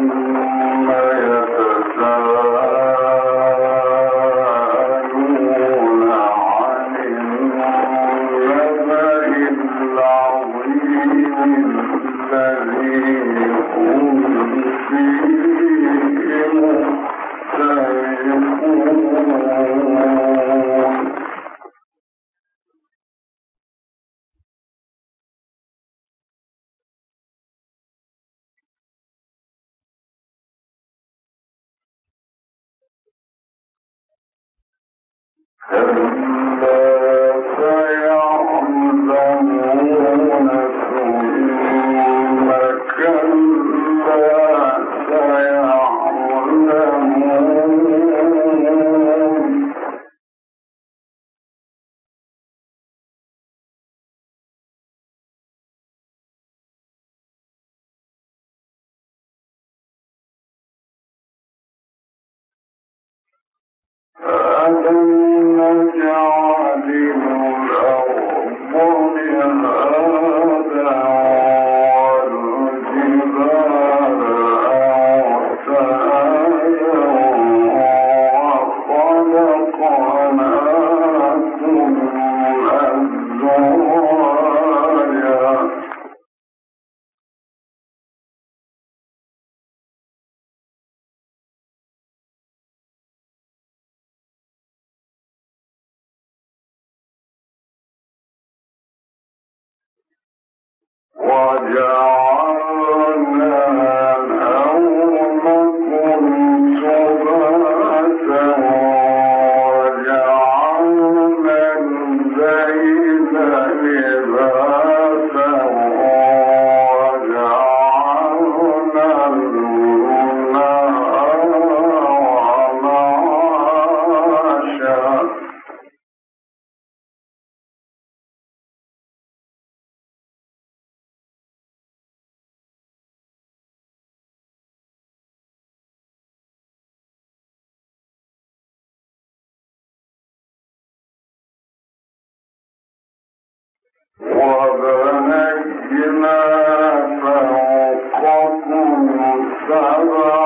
Amen. ولن نجعل وبنينا فوقكم سبعا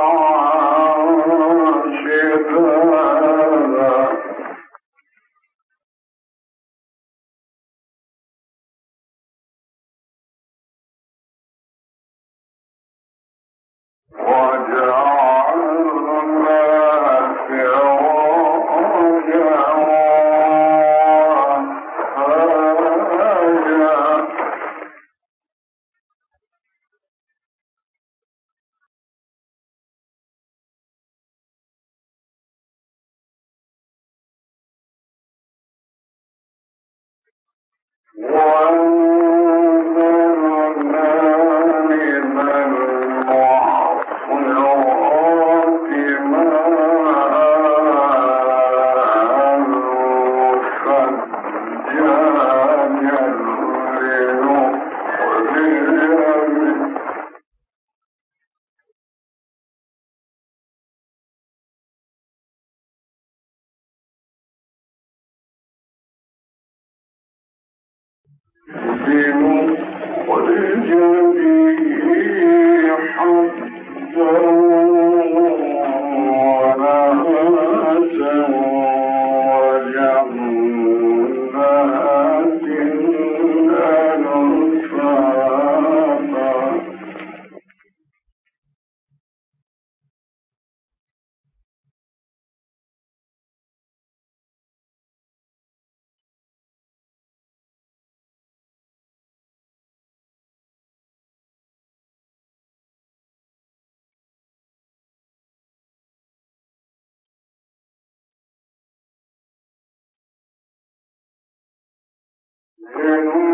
قد جبيه حتى منهم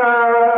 Amen.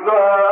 الله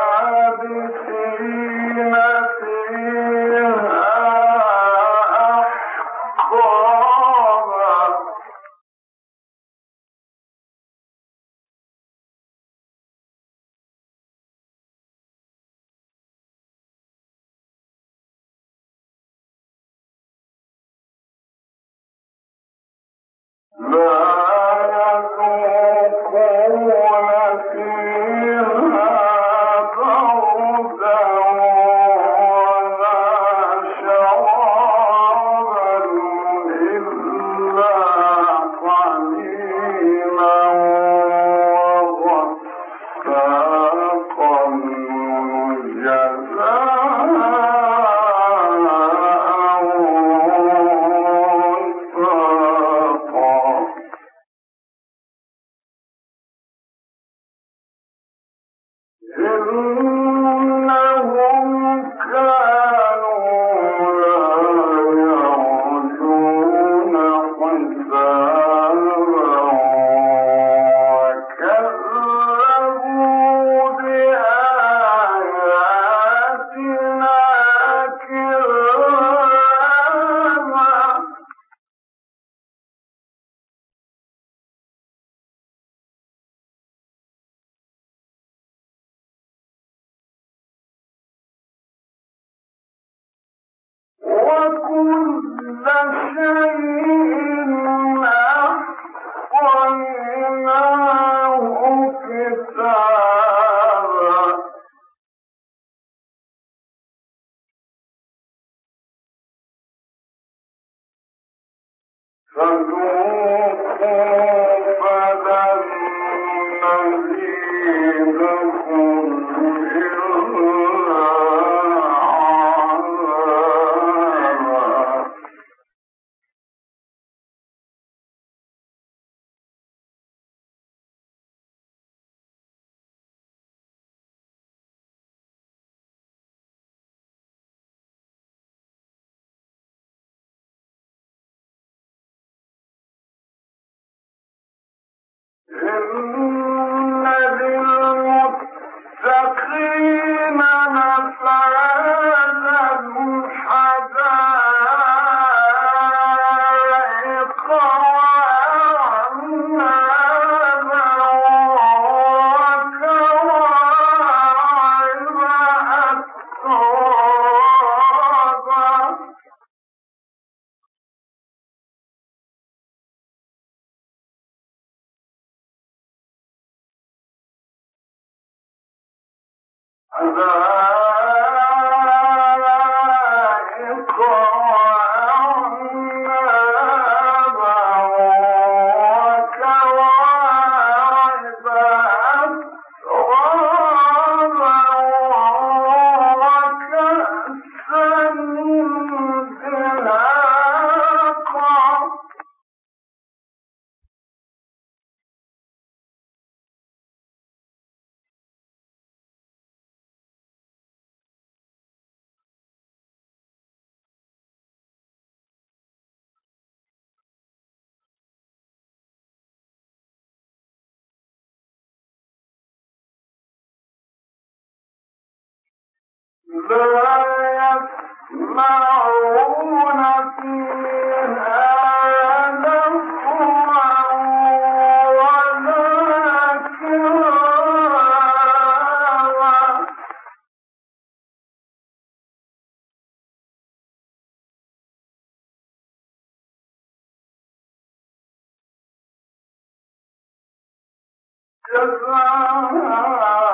كذاب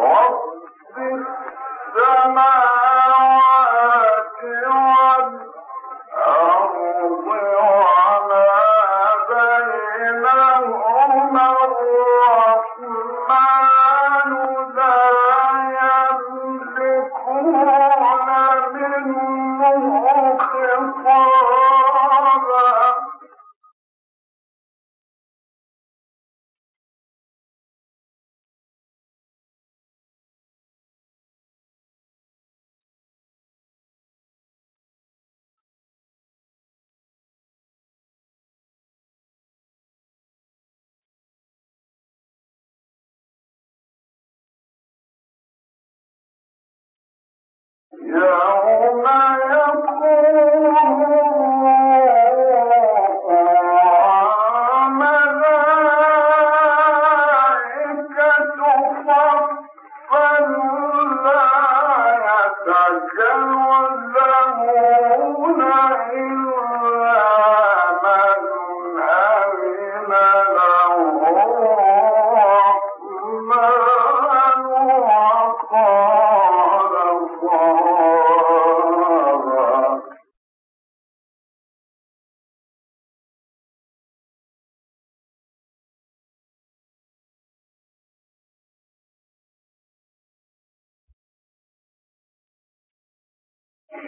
رب السماوات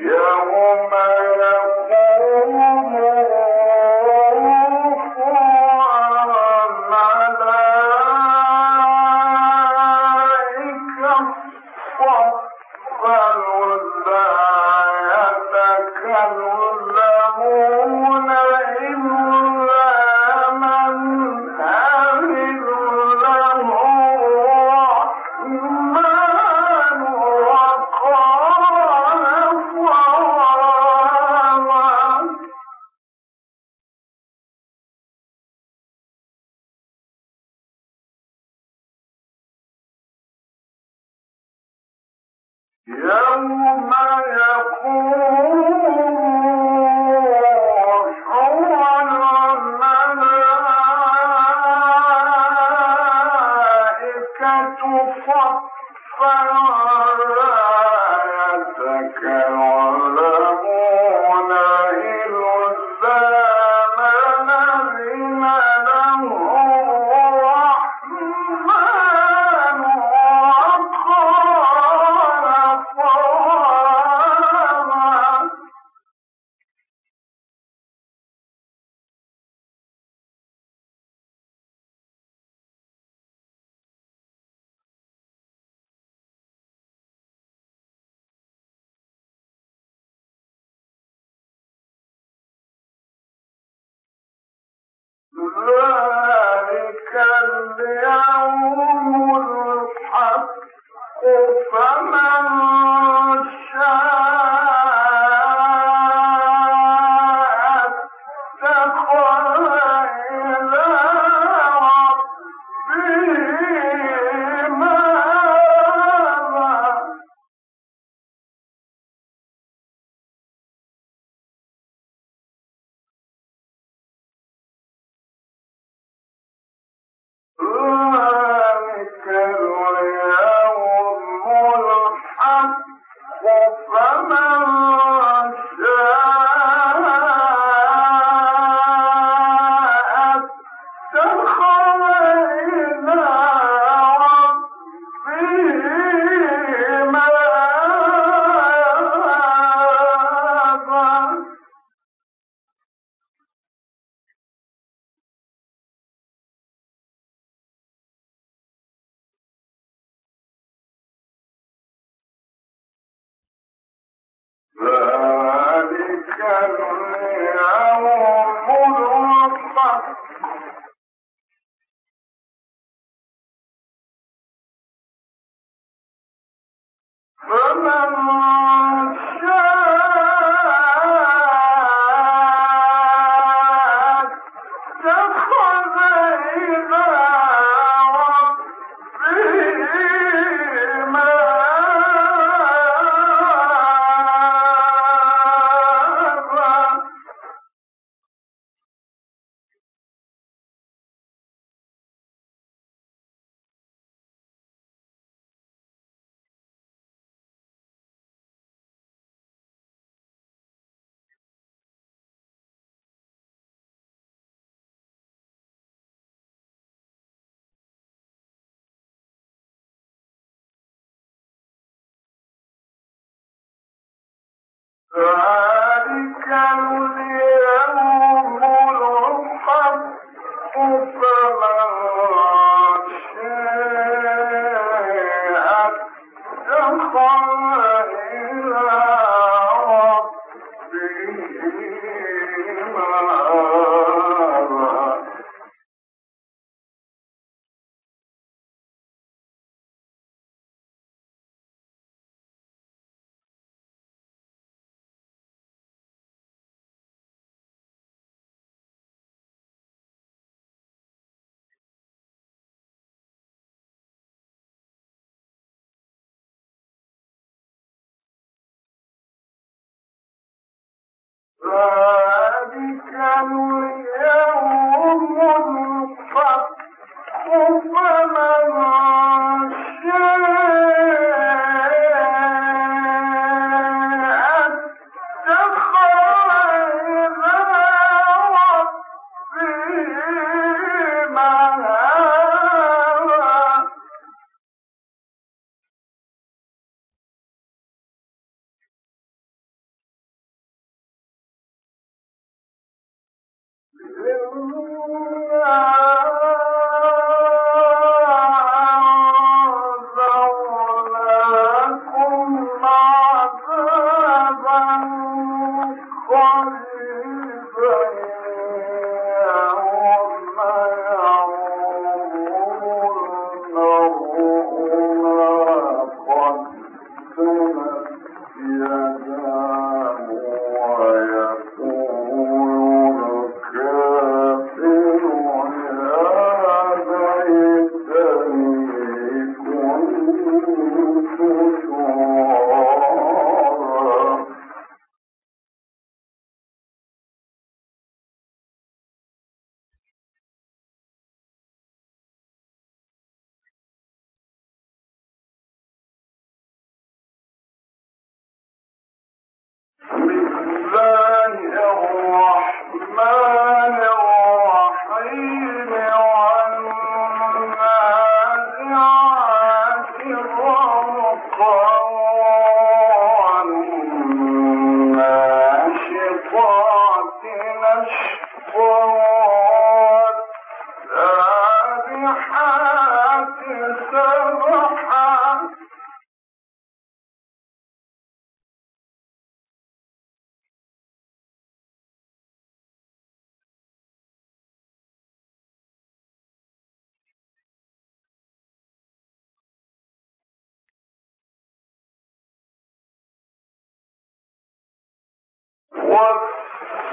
يوم ذلك قوم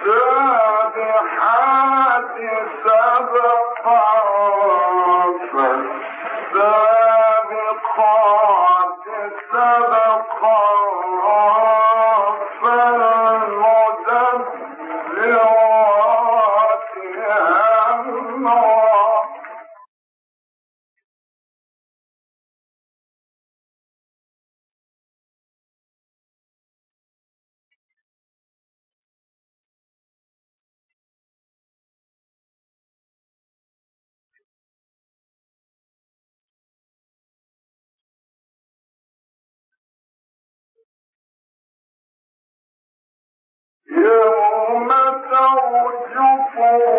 والسابحات سبقا. Well,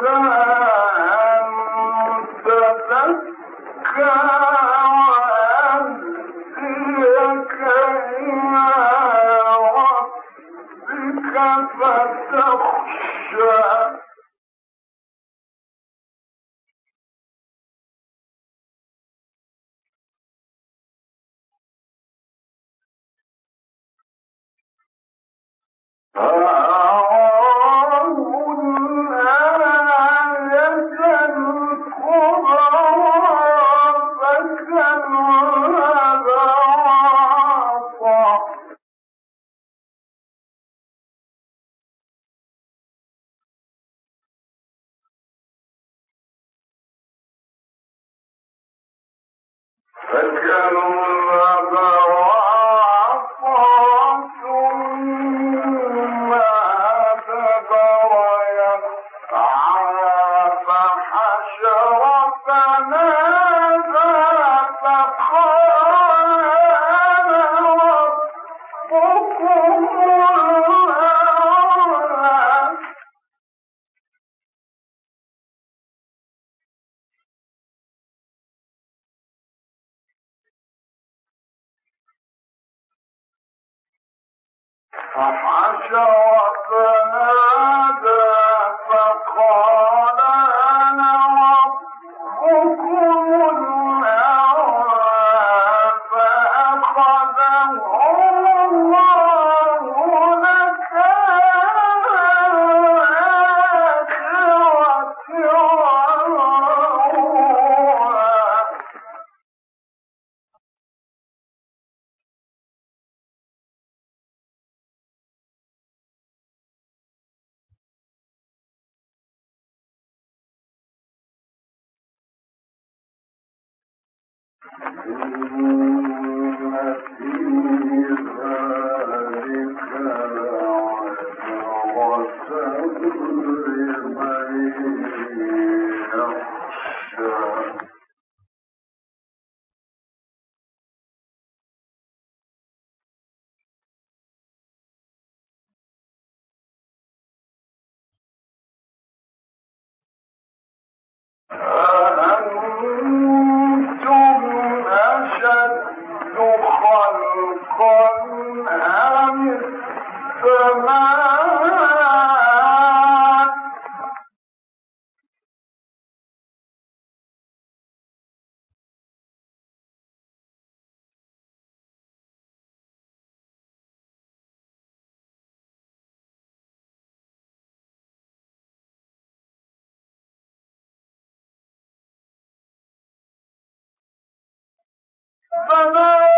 إذا فحشر فنادى ربنا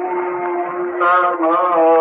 إنما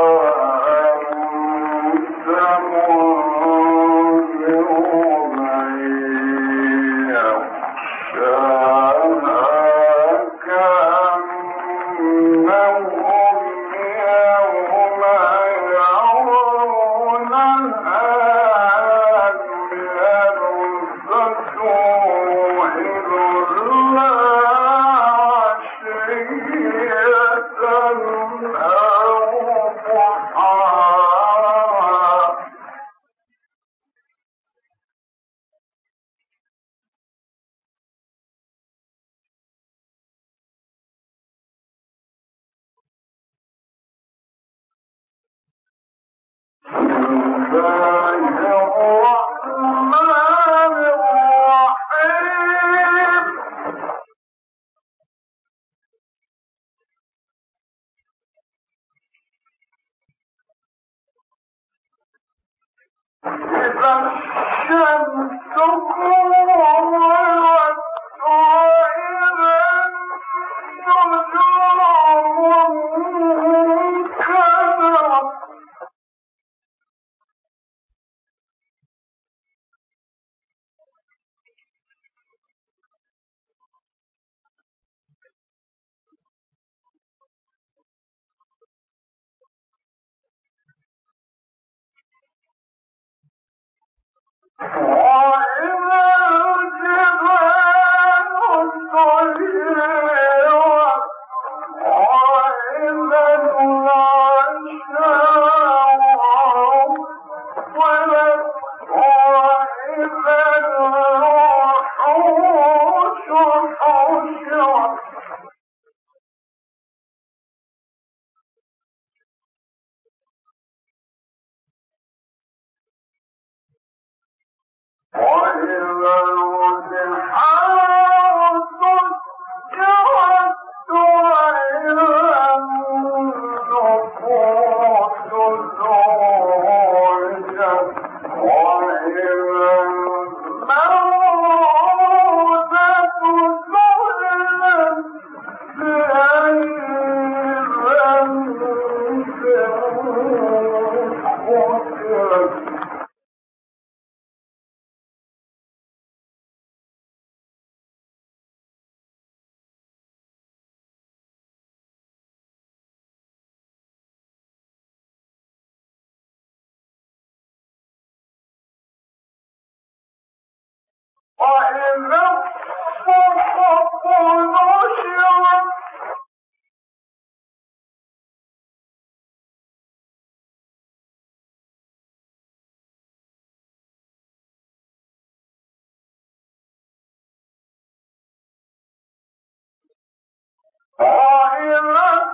قائلا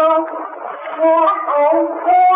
Oh, oh, oh.